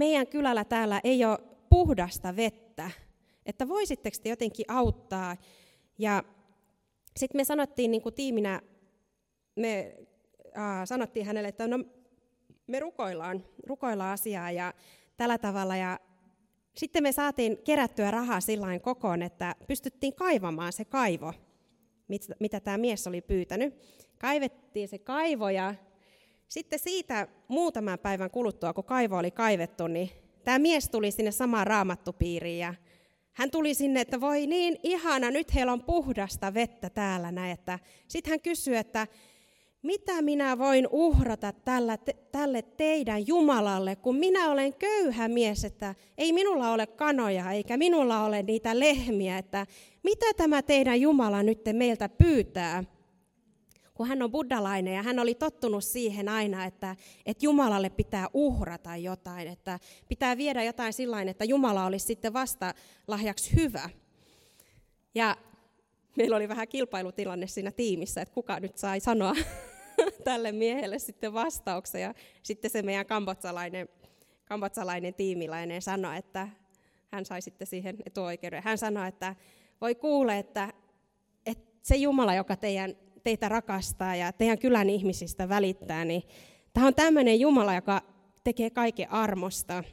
meidän kylällä täällä ei ole puhdasta vettä, että voisitteko te jotenkin auttaa. Ja sitten me sanottiin niin kuin tiiminä, me äh, sanottiin hänelle, että no, me rukoillaan, rukoillaan asiaa ja tällä tavalla. Ja sitten me saatiin kerättyä rahaa sillä kokoon, että pystyttiin kaivamaan se kaivo, mitä tämä mies oli pyytänyt. Kaivettiin se kaivo ja sitten siitä muutaman päivän kuluttua, kun kaivo oli kaivettu, niin tämä mies tuli sinne samaan raamattupiiriin ja hän tuli sinne, että voi niin ihana, nyt heillä on puhdasta vettä täällä näin. Sitten hän kysyi, että mitä minä voin uhrata tällä, tälle teidän Jumalalle, kun minä olen köyhä mies, että ei minulla ole kanoja eikä minulla ole niitä lehmiä, että mitä tämä teidän Jumala nyt meiltä pyytää? Kun hän on buddalainen ja hän oli tottunut siihen aina, että, että Jumalalle pitää uhrata jotain, että pitää viedä jotain sillä että Jumala olisi sitten vasta lahjaksi hyvä. Ja meillä oli vähän kilpailutilanne siinä tiimissä, että kuka nyt sai sanoa tälle miehelle sitten vastauksen. Ja sitten se meidän kambotsalainen, kambotsalainen tiimiläinen sanoi, että hän sai sitten siihen etuoikeuden. Hän sanoi, että voi kuule, että, että se Jumala, joka teidän, teitä rakastaa ja teidän kylän ihmisistä välittää, niin tämä on tämmöinen Jumala, joka tekee kaiken armosta.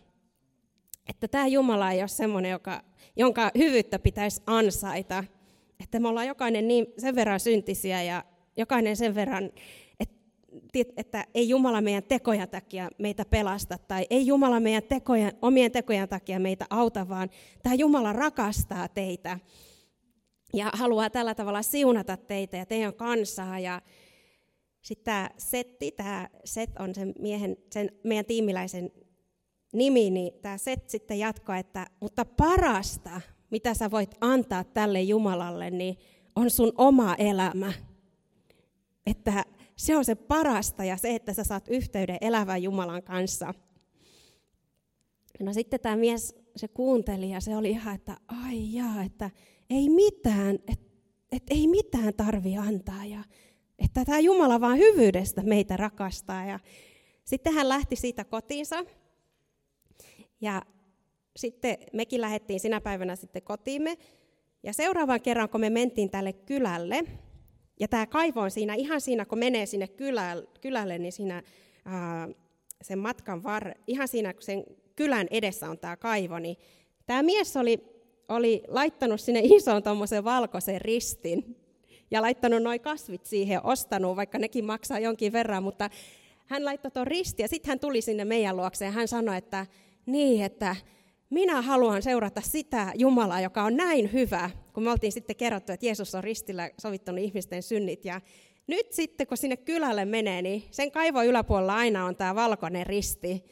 Että tämä Jumala ei ole semmoinen, joka, jonka hyvyyttä pitäisi ansaita. Että me ollaan jokainen niin sen verran syntisiä ja jokainen sen verran että ei Jumala meidän tekojen takia meitä pelasta, tai ei Jumala meidän tekojen, omien tekojen takia meitä auta, vaan tämä Jumala rakastaa teitä ja haluaa tällä tavalla siunata teitä ja teidän kansaa. Ja sitten tämä Setti, tämä Set on sen, miehen, sen meidän tiimiläisen nimi, niin tämä Set sitten jatkoi, että mutta parasta, mitä sä voit antaa tälle Jumalalle, niin on sun oma elämä. Että se on se parasta ja se, että sä saat yhteyden elävän Jumalan kanssa. No sitten tämä mies, se kuunteli ja se oli ihan, että ai jaa, että ei mitään, että et ei mitään tarvi antaa ja että tämä Jumala vaan hyvyydestä meitä rakastaa. Ja sitten hän lähti siitä kotiinsa ja sitten mekin lähdettiin sinä päivänä sitten kotiimme. Ja seuraavan kerran, kun me mentiin tälle kylälle, ja tämä kaivo on siinä, ihan siinä, kun menee sinne kylälle, kylälle niin siinä ää, sen matkan var, ihan siinä, kun sen kylän edessä on tämä kaivo, niin tämä mies oli, oli laittanut sinne ison tuommoisen valkoisen ristin ja laittanut noin kasvit siihen ostanut, vaikka nekin maksaa jonkin verran, mutta hän laittoi tuon ristin ja sitten hän tuli sinne meidän luokseen ja hän sanoi, että niin, että minä haluan seurata sitä Jumalaa, joka on näin hyvä, kun me oltiin sitten kerrottu, että Jeesus on ristillä sovittanut ihmisten synnit. Ja nyt sitten, kun sinne kylälle menee, niin sen kaivon yläpuolella aina on tämä valkoinen risti.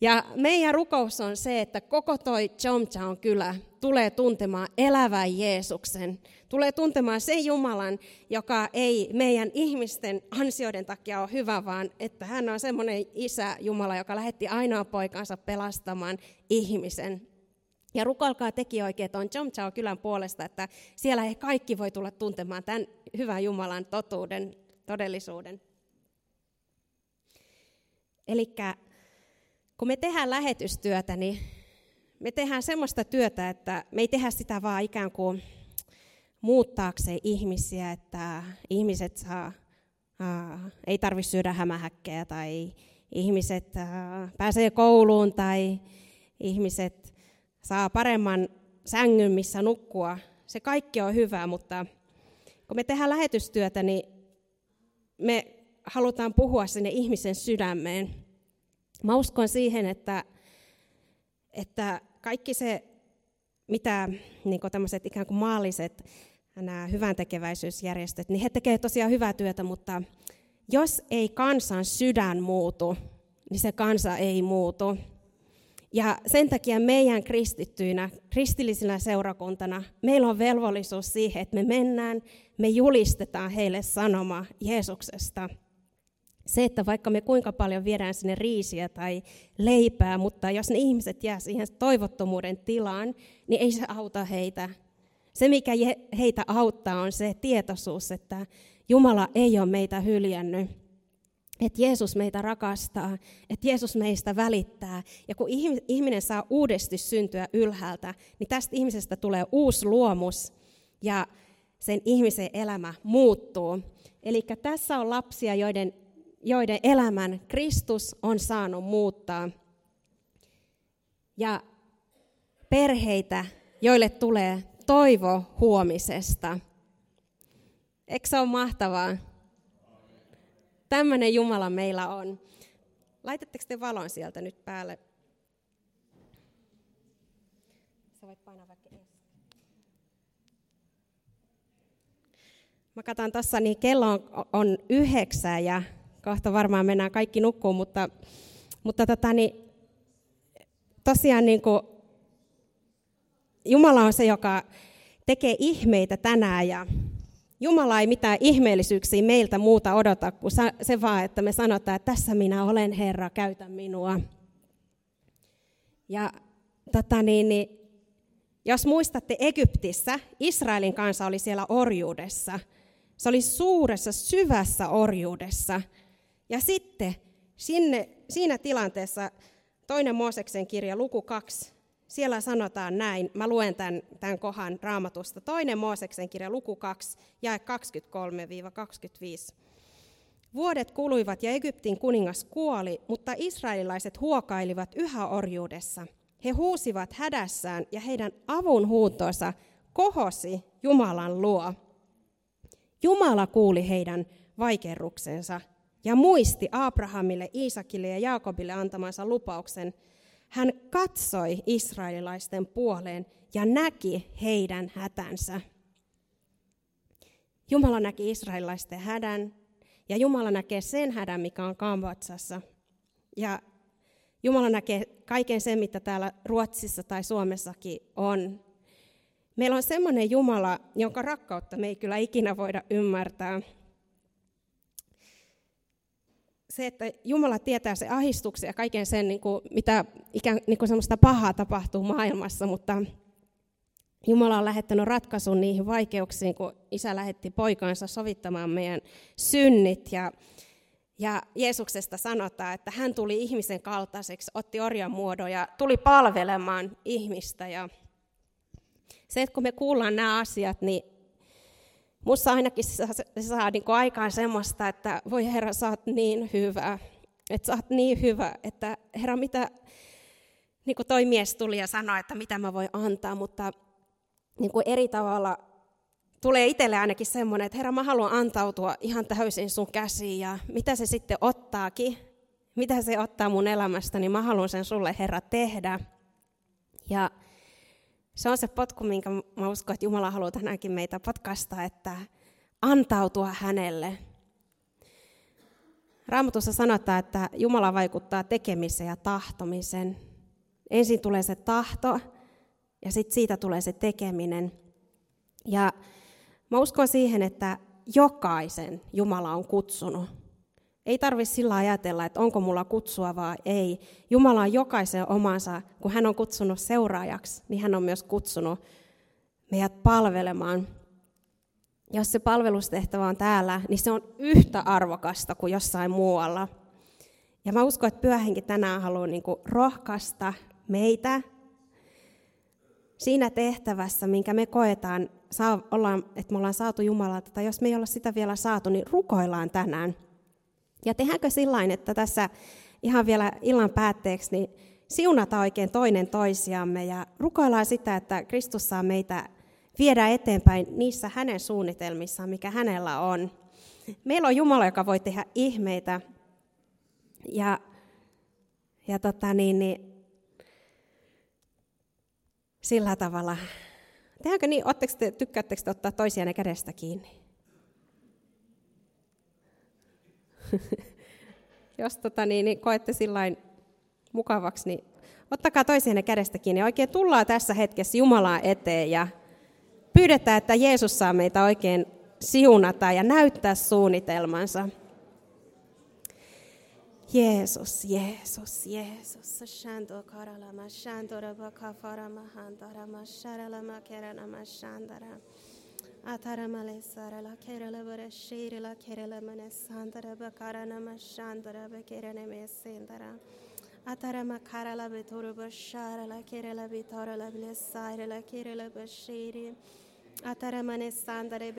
Ja meidän rukous on se, että koko toi Chomchaon kylä tulee tuntemaan elävän Jeesuksen. Tulee tuntemaan sen Jumalan, joka ei meidän ihmisten ansioiden takia ole hyvä, vaan että hän on semmoinen isä Jumala, joka lähetti ainoa poikansa pelastamaan ihmisen. Ja rukolkaa teki oikein tuon Chomchao kylän puolesta, että siellä ei kaikki voi tulla tuntemaan tämän hyvän Jumalan totuuden, todellisuuden. Eli kun me tehdään lähetystyötä, niin me tehdään semmoista työtä, että me ei tehdä sitä vaan ikään kuin muuttaakseen ihmisiä, että ihmiset saa, ää, ei tarvitse syödä hämähäkkejä tai ihmiset ää, pääsee kouluun tai ihmiset saa paremman sängyn, missä nukkua. Se kaikki on hyvä, mutta kun me tehdään lähetystyötä, niin me halutaan puhua sinne ihmisen sydämeen. Mä uskon siihen, että, että kaikki se, mitä niin tämmöiset ikään kuin maalliset nämä hyvän tekeväisyysjärjestöt, niin he tekevät tosiaan hyvää työtä, mutta jos ei kansan sydän muutu, niin se kansa ei muutu. Ja sen takia meidän kristittyinä, kristillisinä seurakuntana, meillä on velvollisuus siihen, että me mennään, me julistetaan heille sanoma Jeesuksesta. Se, että vaikka me kuinka paljon viedään sinne riisiä tai leipää, mutta jos ne ihmiset jää siihen toivottomuuden tilaan, niin ei se auta heitä. Se, mikä heitä auttaa, on se tietoisuus, että Jumala ei ole meitä hyljännyt. että Jeesus meitä rakastaa, että Jeesus meistä välittää. Ja kun ihminen saa uudesti syntyä ylhäältä, niin tästä ihmisestä tulee uusi luomus ja sen ihmisen elämä muuttuu. Eli tässä on lapsia, joiden, joiden elämän Kristus on saanut muuttaa. Ja perheitä, joille tulee toivo huomisesta. Eikö se ole mahtavaa? Tämmöinen Jumala meillä on. Laitatteko te valon sieltä nyt päälle? Sä voit painaa vaikka Mä katson tuossa, niin kello on, on yhdeksän ja kohta varmaan mennään kaikki nukkuun, mutta, mutta tota, niin, tosiaan niin kuin, Jumala on se, joka tekee ihmeitä tänään ja Jumala ei mitään ihmeellisyyksiä meiltä muuta odota kuin se vaan, että me sanotaan, että tässä minä olen Herra, käytä minua. Ja tota niin, niin, jos muistatte Egyptissä, Israelin kansa oli siellä orjuudessa. Se oli suuressa, syvässä orjuudessa. Ja sitten sinne, siinä tilanteessa toinen Mooseksen kirja, luku 2, siellä sanotaan näin, mä luen tämän, tämän kohan raamatusta, toinen Mooseksen kirja, luku 2, jae 23-25. Vuodet kuluivat ja Egyptin kuningas kuoli, mutta israelilaiset huokailivat yhä orjuudessa. He huusivat hädässään ja heidän avun huutonsa kohosi Jumalan luo. Jumala kuuli heidän vaikerruksensa ja muisti Abrahamille, Iisakille ja Jaakobille antamansa lupauksen – hän katsoi israelilaisten puoleen ja näki heidän hätänsä. Jumala näki israelilaisten hädän ja Jumala näkee sen hädän, mikä on Kambodsassa. Ja Jumala näkee kaiken sen, mitä täällä Ruotsissa tai Suomessakin on. Meillä on semmoinen Jumala, jonka rakkautta me ei kyllä ikinä voida ymmärtää se, että Jumala tietää se ahistuksen ja kaiken sen, niin kuin, mitä ikään niin kuin semmoista pahaa tapahtuu maailmassa, mutta Jumala on lähettänyt ratkaisun niihin vaikeuksiin, kun isä lähetti poikansa sovittamaan meidän synnit. Ja, ja Jeesuksesta sanotaan, että hän tuli ihmisen kaltaiseksi, otti orjan muodon ja tuli palvelemaan ihmistä. Ja se, että kun me kuullaan nämä asiat, niin Musta ainakin se se saa niin aikaan semmoista, että voi Herra, sä oot niin hyvä. Että sä oot niin hyvä, että Herra, mitä, niin kuin toi mies tuli ja sanoi, että mitä mä voin antaa, mutta niin kuin eri tavalla tulee itselle ainakin semmoinen, että Herra, mä haluan antautua ihan täysin sun käsiin ja mitä se sitten ottaakin, mitä se ottaa mun elämästä, niin mä haluan sen sulle, Herra, tehdä. Ja se on se potku, minkä mä uskon, että Jumala haluaa tänäänkin meitä potkasta, että antautua hänelle. Raamatussa sanotaan, että Jumala vaikuttaa tekemiseen ja tahtomisen. Ensin tulee se tahto ja sitten siitä tulee se tekeminen. Ja mä uskon siihen, että jokaisen Jumala on kutsunut. Ei tarvitse sillä ajatella, että onko mulla kutsua vai ei. Jumala on jokaisen omansa, kun hän on kutsunut seuraajaksi, niin hän on myös kutsunut meidät palvelemaan. Jos se palvelustehtävä on täällä, niin se on yhtä arvokasta kuin jossain muualla. Ja mä uskon, että pyöhenki tänään haluaa niin rohkaista meitä siinä tehtävässä, minkä me koetaan, että me ollaan saatu Jumalalta, tai jos me ei olla sitä vielä saatu, niin rukoillaan tänään – ja tehdäänkö sillä että tässä ihan vielä illan päätteeksi, niin siunata oikein toinen toisiamme ja rukoillaan sitä, että Kristus saa meitä viedä eteenpäin niissä hänen suunnitelmissaan, mikä hänellä on. Meillä on Jumala, joka voi tehdä ihmeitä. Ja, ja tota niin, niin, sillä tavalla. Tehdäänkö niin, te, tykkäättekö te ottaa toisianne kädestä kiinni? Jos tota, niin, niin koette sillain mukavaksi, niin ottakaa toisianne kädestä kiinni. Oikein tullaan tässä hetkessä Jumalaan eteen ja pyydetään, että Jeesus saa meitä oikein siunata ja näyttää suunnitelmansa. Jeesus, Jeesus, Jeesus. Shanto karalama, shanto rabaka farama hantara, masharalama keralama shandara. Ataramale sarala kerala vara shirala kerala mane sandara bakarana mashandara bakerane me sendara. Atarama karala betoru basharala kerala bitarala bile sarala kerala bashiri. Ataramane sandare